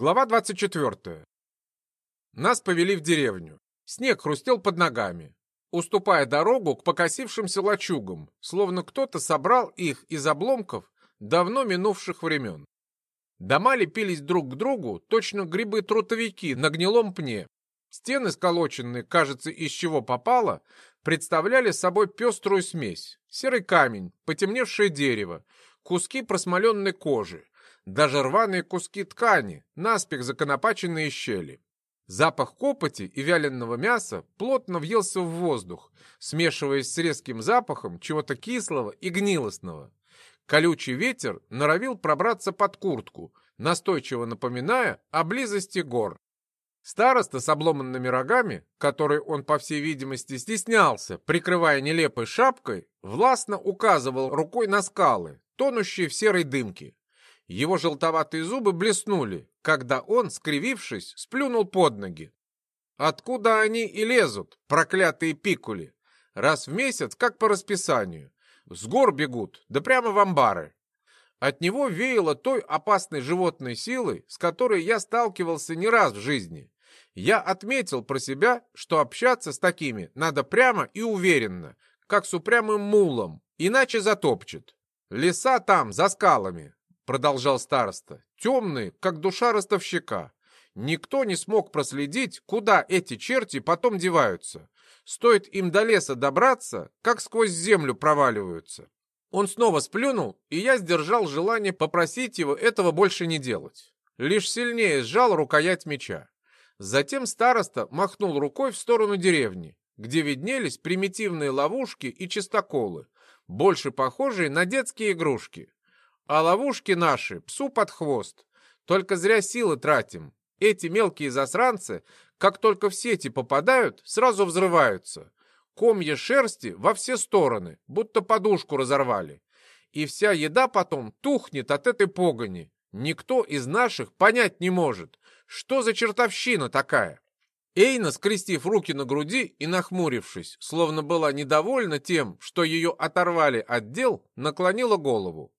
Глава 24. Нас повели в деревню. Снег хрустел под ногами, уступая дорогу к покосившимся лачугам, словно кто-то собрал их из обломков давно минувших времен. Дома лепились друг к другу, точно грибы-трутовики на гнилом пне. Стены, сколоченные, кажется, из чего попало, представляли собой пеструю смесь. Серый камень, потемневшее дерево, куски просмоленной кожи, даже рваные куски ткани, наспех законопаченные щели. Запах копоти и вяленого мяса плотно въелся в воздух, смешиваясь с резким запахом чего-то кислого и гнилостного. Колючий ветер норовил пробраться под куртку, настойчиво напоминая о близости гор. Староста с обломанными рогами, который он, по всей видимости, стеснялся, прикрывая нелепой шапкой, властно указывал рукой на скалы, тонущие в серой дымке. Его желтоватые зубы блеснули, когда он, скривившись, сплюнул под ноги. Откуда они и лезут, проклятые пикули? Раз в месяц, как по расписанию. С гор бегут, да прямо в амбары. От него веяло той опасной животной силой, с которой я сталкивался не раз в жизни. Я отметил про себя, что общаться с такими надо прямо и уверенно, как с упрямым мулом, иначе затопчет. Леса там, за скалами, продолжал староста, темные, как душа ростовщика. Никто не смог проследить, куда эти черти потом деваются. Стоит им до леса добраться, как сквозь землю проваливаются. Он снова сплюнул, и я сдержал желание попросить его этого больше не делать. Лишь сильнее сжал рукоять меча. Затем староста махнул рукой в сторону деревни, где виднелись примитивные ловушки и чистоколы, больше похожие на детские игрушки. А ловушки наши псу под хвост. Только зря силы тратим. Эти мелкие засранцы, как только в сети попадают, сразу взрываются. Комья шерсти во все стороны, будто подушку разорвали. И вся еда потом тухнет от этой погони. Никто из наших понять не может, что за чертовщина такая. Эйна, скрестив руки на груди и нахмурившись, словно была недовольна тем, что ее оторвали от дел, наклонила голову.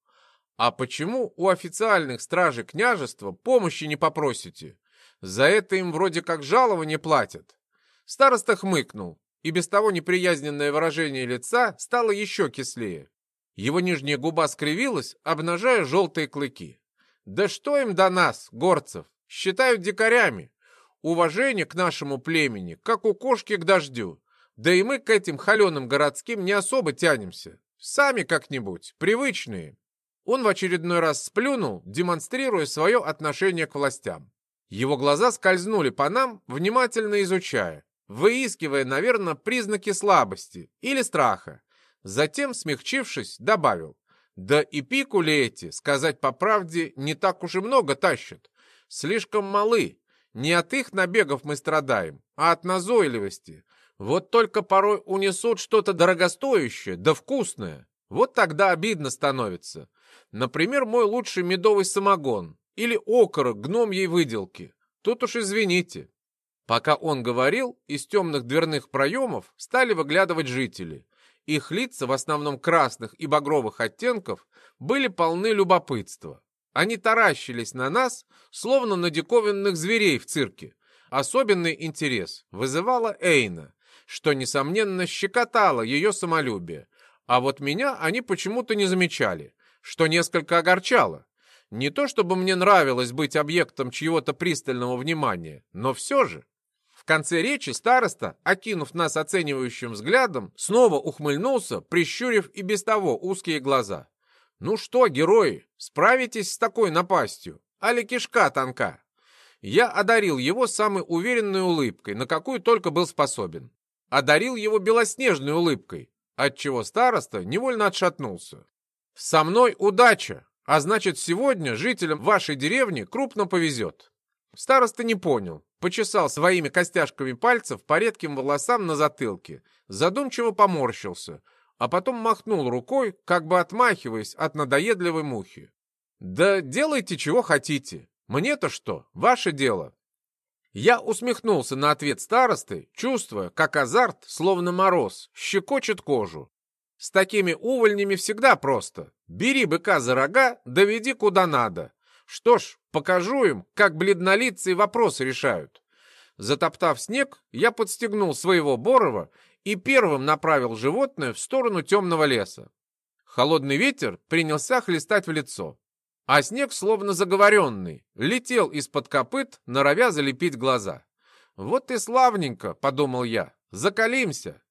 А почему у официальных стражей княжества помощи не попросите? За это им вроде как жалование платят. Староста хмыкнул, и без того неприязненное выражение лица стало еще кислее. Его нижняя губа скривилась, обнажая желтые клыки. Да что им до нас, горцев? Считают дикарями. Уважение к нашему племени, как у кошки к дождю. Да и мы к этим холеным городским не особо тянемся. Сами как-нибудь, привычные. Он в очередной раз сплюнул, демонстрируя свое отношение к властям. Его глаза скользнули по нам, внимательно изучая, выискивая, наверное, признаки слабости или страха. Затем, смягчившись, добавил. Да и пикули эти, сказать по правде, не так уж и много тащат. Слишком малы. Не от их набегов мы страдаем, а от назойливости. Вот только порой унесут что-то дорогостоящее, да вкусное. Вот тогда обидно становится. Например, мой лучший медовый самогон или окорок гномьей выделки. Тут уж извините. Пока он говорил, из темных дверных проемов стали выглядывать жители. Их лица, в основном красных и багровых оттенков, были полны любопытства. Они таращились на нас, словно на диковинных зверей в цирке. Особенный интерес вызывала Эйна, что, несомненно, щекотало ее самолюбие. А вот меня они почему-то не замечали что несколько огорчало. Не то чтобы мне нравилось быть объектом чьего-то пристального внимания, но все же. В конце речи староста, окинув нас оценивающим взглядом, снова ухмыльнулся, прищурив и без того узкие глаза. «Ну что, герои, справитесь с такой напастью? Али кишка тонка?» Я одарил его самой уверенной улыбкой, на какую только был способен. Одарил его белоснежной улыбкой, отчего староста невольно отшатнулся. «Со мной удача, а значит, сегодня жителям вашей деревни крупно повезет». Староста не понял, почесал своими костяшками пальцев по редким волосам на затылке, задумчиво поморщился, а потом махнул рукой, как бы отмахиваясь от надоедливой мухи. «Да делайте, чего хотите. Мне-то что? Ваше дело». Я усмехнулся на ответ старосты, чувствуя, как азарт, словно мороз, щекочет кожу. С такими увольнями всегда просто. Бери быка за рога, доведи куда надо. Что ж, Покажу им, как бледнолицые вопросы решают. Затоптав снег, я подстегнул своего Борова и первым направил животное в сторону темного леса. Холодный ветер принялся хлестать в лицо, а снег, словно заговоренный, летел из-под копыт, норовя залепить глаза. «Вот и славненько», — подумал я, — «закалимся».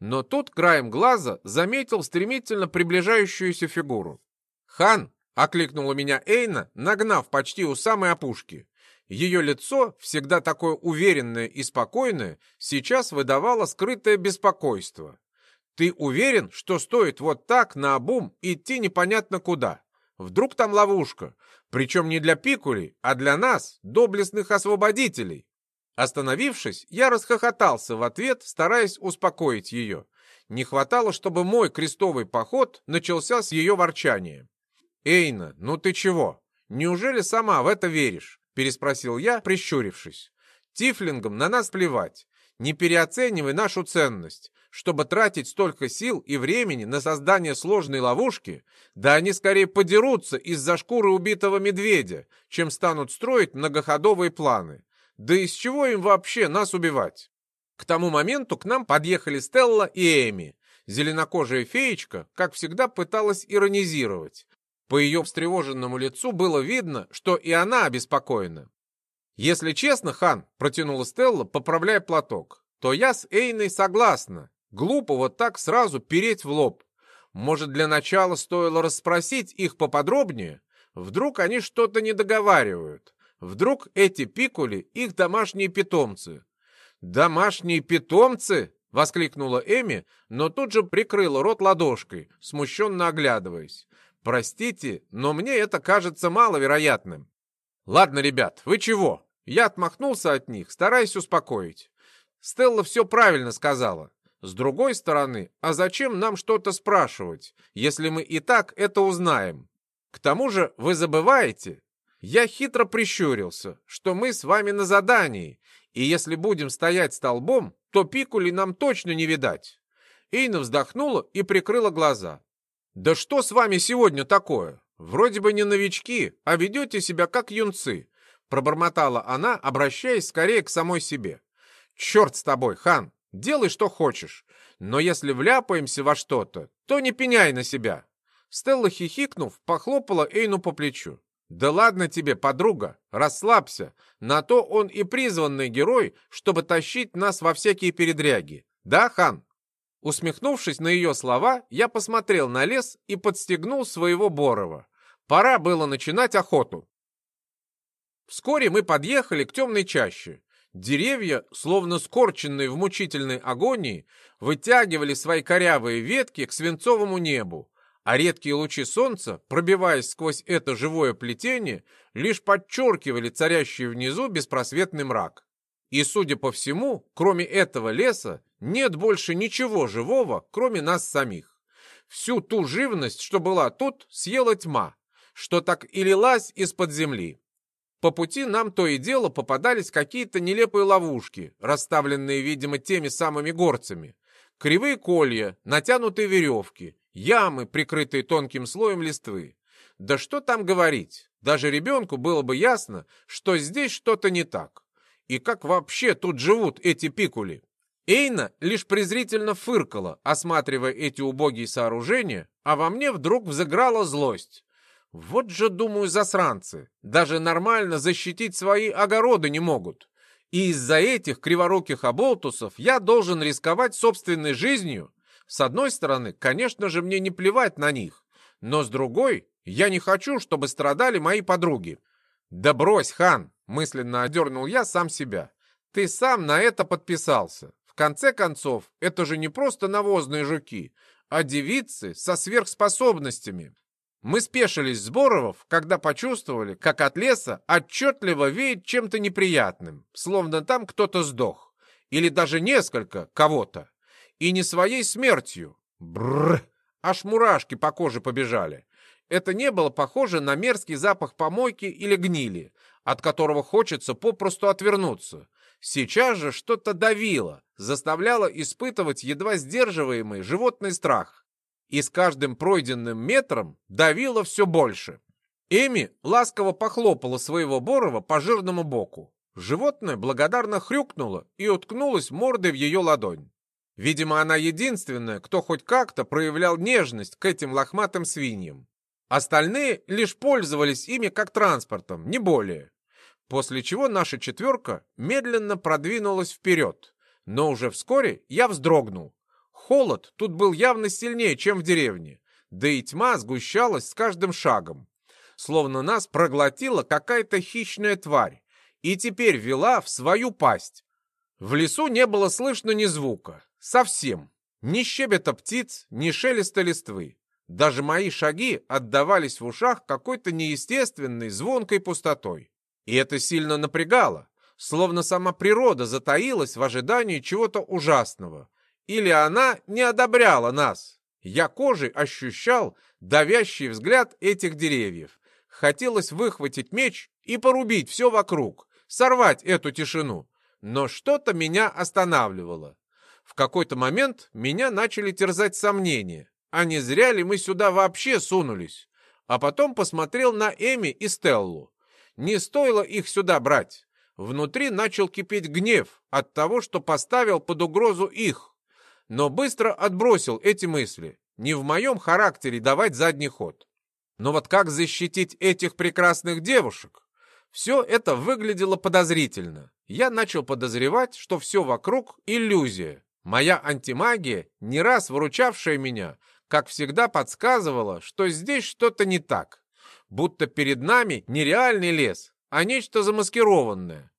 Но тут краем глаза заметил стремительно приближающуюся фигуру. «Хан!» — окликнула меня Эйна, нагнав почти у самой опушки. Ее лицо, всегда такое уверенное и спокойное, сейчас выдавало скрытое беспокойство. «Ты уверен, что стоит вот так, наобум, идти непонятно куда? Вдруг там ловушка? Причем не для пикулей, а для нас, доблестных освободителей». Остановившись, я расхохотался в ответ, стараясь успокоить ее. Не хватало, чтобы мой крестовый поход начался с ее ворчания. «Эйна, ну ты чего? Неужели сама в это веришь?» — переспросил я, прищурившись. «Тифлингам на нас плевать. Не переоценивай нашу ценность. Чтобы тратить столько сил и времени на создание сложной ловушки, да они скорее подерутся из-за шкуры убитого медведя, чем станут строить многоходовые планы. Да из чего им вообще нас убивать? К тому моменту к нам подъехали Стелла и Эми. Зеленокожая феечка, как всегда, пыталась иронизировать. По ее встревоженному лицу было видно, что и она обеспокоена. «Если честно, хан», — протянула Стелла, поправляя платок, «то я с Эйной согласна. Глупо вот так сразу переть в лоб. Может, для начала стоило расспросить их поподробнее? Вдруг они что-то не договаривают. Вдруг эти пикули — их домашние питомцы. «Домашние питомцы?» — воскликнула Эми, но тут же прикрыла рот ладошкой, смущенно оглядываясь. «Простите, но мне это кажется маловероятным». «Ладно, ребят, вы чего?» Я отмахнулся от них, стараясь успокоить. Стелла все правильно сказала. С другой стороны, а зачем нам что-то спрашивать, если мы и так это узнаем? К тому же вы забываете, я хитро прищурился, что мы с вами на задании, и если будем стоять столбом, то пикули нам точно не видать. Эйна вздохнула и прикрыла глаза. «Да что с вами сегодня такое? Вроде бы не новички, а ведете себя как юнцы», пробормотала она, обращаясь скорее к самой себе. «Черт с тобой, хан, делай, что хочешь, но если вляпаемся во что-то, то не пеняй на себя». Стелла, хихикнув, похлопала Эйну по плечу. «Да ладно тебе, подруга, расслабься. На то он и призванный герой, чтобы тащить нас во всякие передряги. Да, хан?» Усмехнувшись на ее слова, я посмотрел на лес и подстегнул своего Борова. Пора было начинать охоту. Вскоре мы подъехали к темной чаще. Деревья, словно скорченные в мучительной агонии, вытягивали свои корявые ветки к свинцовому небу, а редкие лучи солнца, пробиваясь сквозь это живое плетение, лишь подчеркивали царящий внизу беспросветный мрак. И, судя по всему, кроме этого леса, нет больше ничего живого, кроме нас самих. Всю ту живность, что была тут, съела тьма, что так и лилась из-под земли. По пути нам то и дело попадались какие-то нелепые ловушки, расставленные, видимо, теми самыми горцами. Кривые колья, натянутые веревки, ямы, прикрытые тонким слоем листвы. Да что там говорить, даже ребенку было бы ясно, что здесь что-то не так. И как вообще тут живут эти пикули? Эйна лишь презрительно фыркала, осматривая эти убогие сооружения, а во мне вдруг взыграла злость. Вот же, думаю, засранцы, даже нормально защитить свои огороды не могут. И из-за этих криворуких оболтусов я должен рисковать собственной жизнью, с одной стороны, конечно же, мне не плевать на них, но с другой, я не хочу, чтобы страдали мои подруги. Да брось, хан, мысленно одернул я сам себя. Ты сам на это подписался. В конце концов, это же не просто навозные жуки, а девицы со сверхспособностями. Мы спешились с Боровов, когда почувствовали, как от леса отчетливо веет чем-то неприятным, словно там кто-то сдох. Или даже несколько кого-то. И не своей смертью. Бррр! Аж мурашки по коже побежали. Это не было похоже на мерзкий запах помойки или гнили, от которого хочется попросту отвернуться. Сейчас же что-то давило, заставляло испытывать едва сдерживаемый животный страх. И с каждым пройденным метром давило все больше. Эми ласково похлопала своего Борова по жирному боку. Животное благодарно хрюкнуло и уткнулось мордой в ее ладонь. Видимо, она единственная, кто хоть как-то проявлял нежность к этим лохматым свиньям. Остальные лишь пользовались ими как транспортом, не более. После чего наша четверка медленно продвинулась вперед. Но уже вскоре я вздрогнул. Холод тут был явно сильнее, чем в деревне. Да и тьма сгущалась с каждым шагом. Словно нас проглотила какая-то хищная тварь. И теперь вела в свою пасть. В лесу не было слышно ни звука. Совсем. Ни щебета птиц, ни шелеста листвы. Даже мои шаги отдавались в ушах какой-то неестественной звонкой пустотой. И это сильно напрягало, словно сама природа затаилась в ожидании чего-то ужасного. Или она не одобряла нас. Я кожей ощущал давящий взгляд этих деревьев. Хотелось выхватить меч и порубить все вокруг, сорвать эту тишину. Но что-то меня останавливало. В какой-то момент меня начали терзать сомнения. А не зря ли мы сюда вообще сунулись? А потом посмотрел на Эми и Стеллу. Не стоило их сюда брать. Внутри начал кипеть гнев от того, что поставил под угрозу их. Но быстро отбросил эти мысли. Не в моем характере давать задний ход. Но вот как защитить этих прекрасных девушек? Все это выглядело подозрительно. Я начал подозревать, что все вокруг — иллюзия. Моя антимагия, не раз выручавшая меня, как всегда подсказывала, что здесь что-то не так. Будто перед нами не реальный лес, а нечто замаскированное.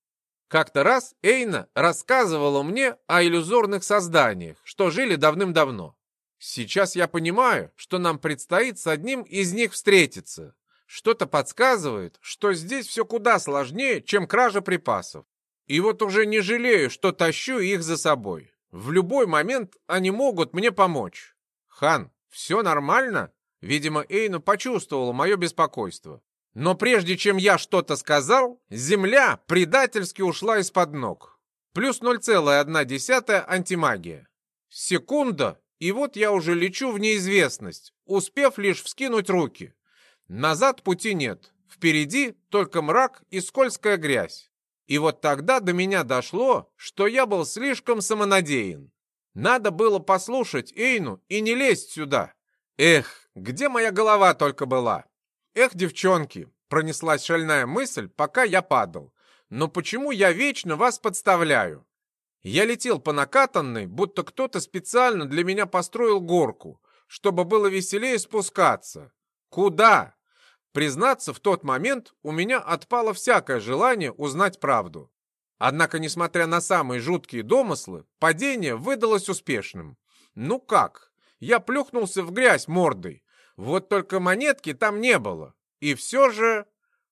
Как-то раз Эйна рассказывала мне о иллюзорных созданиях, что жили давным-давно. Сейчас я понимаю, что нам предстоит с одним из них встретиться. Что-то подсказывает, что здесь все куда сложнее, чем кража припасов. И вот уже не жалею, что тащу их за собой. В любой момент они могут мне помочь. Хан, «Все нормально?» Видимо, Эйну почувствовала мое беспокойство. Но прежде чем я что-то сказал, земля предательски ушла из-под ног. Плюс 0,1 антимагия. Секунда, и вот я уже лечу в неизвестность, успев лишь вскинуть руки. Назад пути нет, впереди только мрак и скользкая грязь. И вот тогда до меня дошло, что я был слишком самонадеян. Надо было послушать Эйну и не лезть сюда. Эх, где моя голова только была? Эх, девчонки, пронеслась шальная мысль, пока я падал. Но почему я вечно вас подставляю? Я летел по накатанной, будто кто-то специально для меня построил горку, чтобы было веселее спускаться. Куда? Признаться, в тот момент у меня отпало всякое желание узнать правду. Однако, несмотря на самые жуткие домыслы, падение выдалось успешным. Ну как? Я плюхнулся в грязь мордой. Вот только монетки там не было. И все же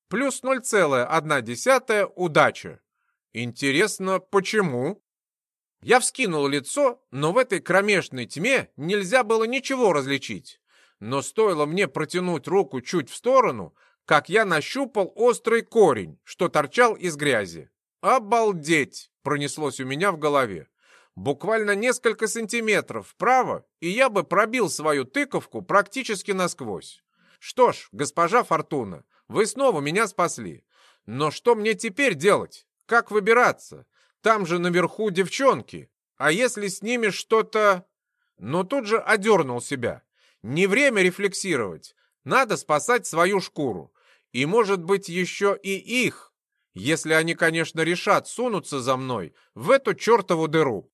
плюс 0,1 удача. Интересно, почему? Я вскинул лицо, но в этой кромешной тьме нельзя было ничего различить. Но стоило мне протянуть руку чуть в сторону, как я нащупал острый корень, что торчал из грязи. «Обалдеть!» — пронеслось у меня в голове. Буквально несколько сантиметров вправо, и я бы пробил свою тыковку практически насквозь. Что ж, госпожа Фортуна, вы снова меня спасли. Но что мне теперь делать? Как выбираться? Там же наверху девчонки. А если с ними что-то... Но тут же одернул себя. Не время рефлексировать. Надо спасать свою шкуру. И, может быть, еще и их. Если они, конечно, решат сунуться за мной в эту чертову дыру.